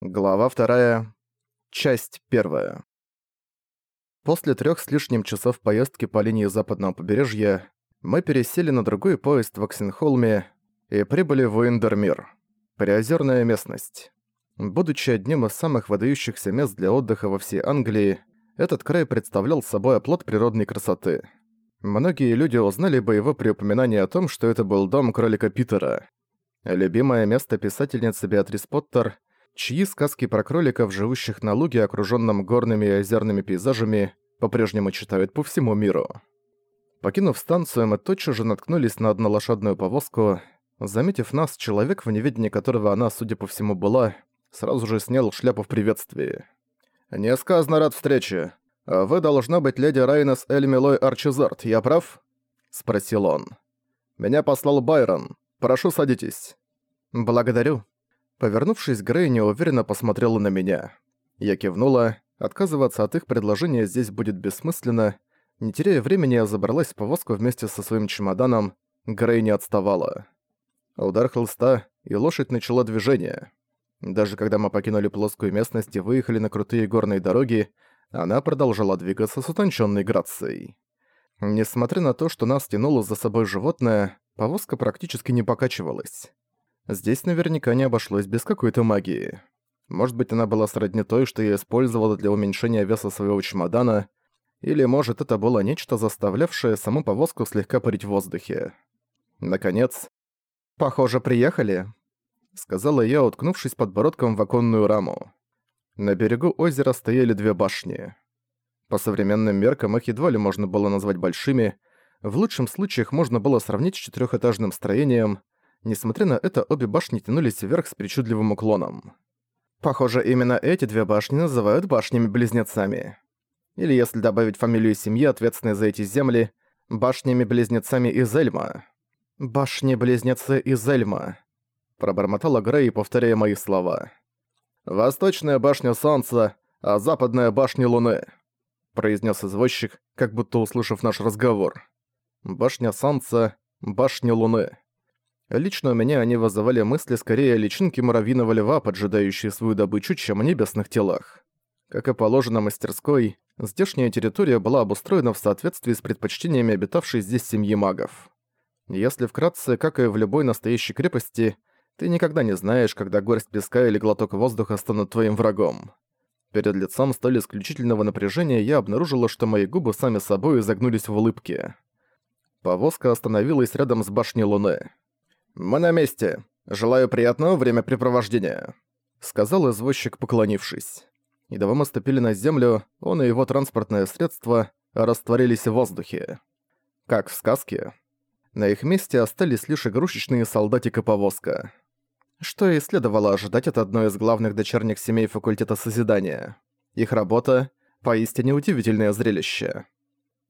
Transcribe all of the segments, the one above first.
Глава вторая. Часть первая. После трех с лишним часов поездки по линии западного побережья мы пересели на другой поезд в Оксенхолме и прибыли в Уиндермир, приозерная местность. Будучи одним из самых выдающихся мест для отдыха во всей Англии, этот край представлял собой оплот природной красоты. Многие люди узнали бы его при упоминании о том, что это был дом кролика Питера. Любимое место писательницы Беатрис Поттер – чьи сказки про кроликов, живущих на луге, окружённом горными и озерными пейзажами, по-прежнему читают по всему миру. Покинув станцию, мы тотчас же наткнулись на однолошадную повозку. Заметив нас, человек, в неведении которого она, судя по всему, была, сразу же снял шляпу в приветствии. «Несказанно рад встрече. Вы должна быть леди Райнес Эльмилой Арчизард, я прав?» — спросил он. «Меня послал Байрон. Прошу, садитесь». «Благодарю», Повернувшись, Грей неуверенно посмотрела на меня. Я кивнула. Отказываться от их предложения здесь будет бессмысленно. Не теряя времени, я забралась в повозку вместе со своим чемоданом. Грей не отставала. Удар хлыста, и лошадь начала движение. Даже когда мы покинули плоскую местность и выехали на крутые горные дороги, она продолжала двигаться с утонченной грацией. Несмотря на то, что нас тянуло за собой животное, повозка практически не покачивалась. Здесь наверняка не обошлось без какой-то магии. Может быть, она была сродни той, что я использовала для уменьшения веса своего чемодана, или, может, это было нечто, заставлявшее саму повозку слегка парить в воздухе. Наконец, «Похоже, приехали», — сказала я, уткнувшись подбородком в оконную раму. На берегу озера стояли две башни. По современным меркам их едва ли можно было назвать большими, в лучшем случае их можно было сравнить с четырехэтажным строением, Несмотря на это, обе башни тянулись вверх с причудливым уклоном. Похоже, именно эти две башни называют башнями-близнецами. Или если добавить фамилию семьи, ответственной за эти земли, башнями-близнецами из Эльма. «Башни-близнецы из Эльма», — пробормотала Грей, повторяя мои слова. «Восточная башня Солнца, а западная башня Луны», — произнес извозчик, как будто услышав наш разговор. «Башня Солнца, башня Луны». Лично у меня они вызывали мысли скорее о личинке муравьиного льва, поджидающей свою добычу, чем о небесных телах. Как и положено мастерской, здешняя территория была обустроена в соответствии с предпочтениями обитавшей здесь семьи магов. Если вкратце, как и в любой настоящей крепости, ты никогда не знаешь, когда горсть песка или глоток воздуха станут твоим врагом. Перед лицом столь исключительного напряжения я обнаружила, что мои губы сами собой изогнулись в улыбке. Повозка остановилась рядом с башней Луны. «Мы на месте. Желаю приятного времяпрепровождения», — сказал извозчик, поклонившись. Едва мы ступили на землю, он и его транспортное средство растворились в воздухе. Как в сказке. На их месте остались лишь игрушечные солдатик и повозка. Что и следовало ожидать от одной из главных дочерних семей факультета Созидания. Их работа — поистине удивительное зрелище.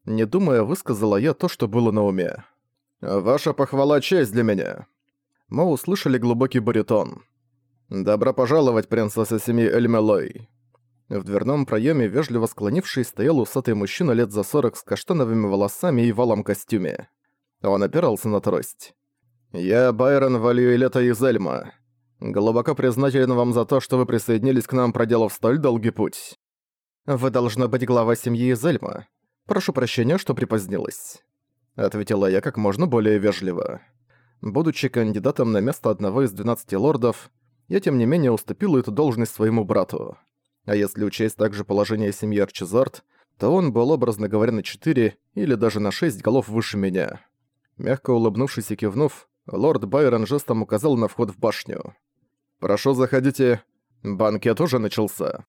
Не думая, высказала я то, что было на уме. «Ваша похвала — честь для меня мы услышали глубокий баритон. «Добро пожаловать, принцесса семьи Эльмелой!» В дверном проеме, вежливо склонившись, стоял усатый мужчина лет за сорок с каштановыми волосами и валом костюме. Он опирался на трость. «Я Байрон Валюэлета из Эльма. Глубоко признателен вам за то, что вы присоединились к нам, проделав столь долгий путь. Вы должны быть глава семьи из Эльма. Прошу прощения, что припозднилась», — ответила я как можно более вежливо. Будучи кандидатом на место одного из 12 лордов, я тем не менее уступил эту должность своему брату. А если учесть также положение семьи Арчизард, то он был, образно говоря, на 4 или даже на 6 голов выше меня. Мягко улыбнувшись и кивнув, лорд Байрон жестом указал на вход в башню. «Прошу, заходите. Банкет уже начался».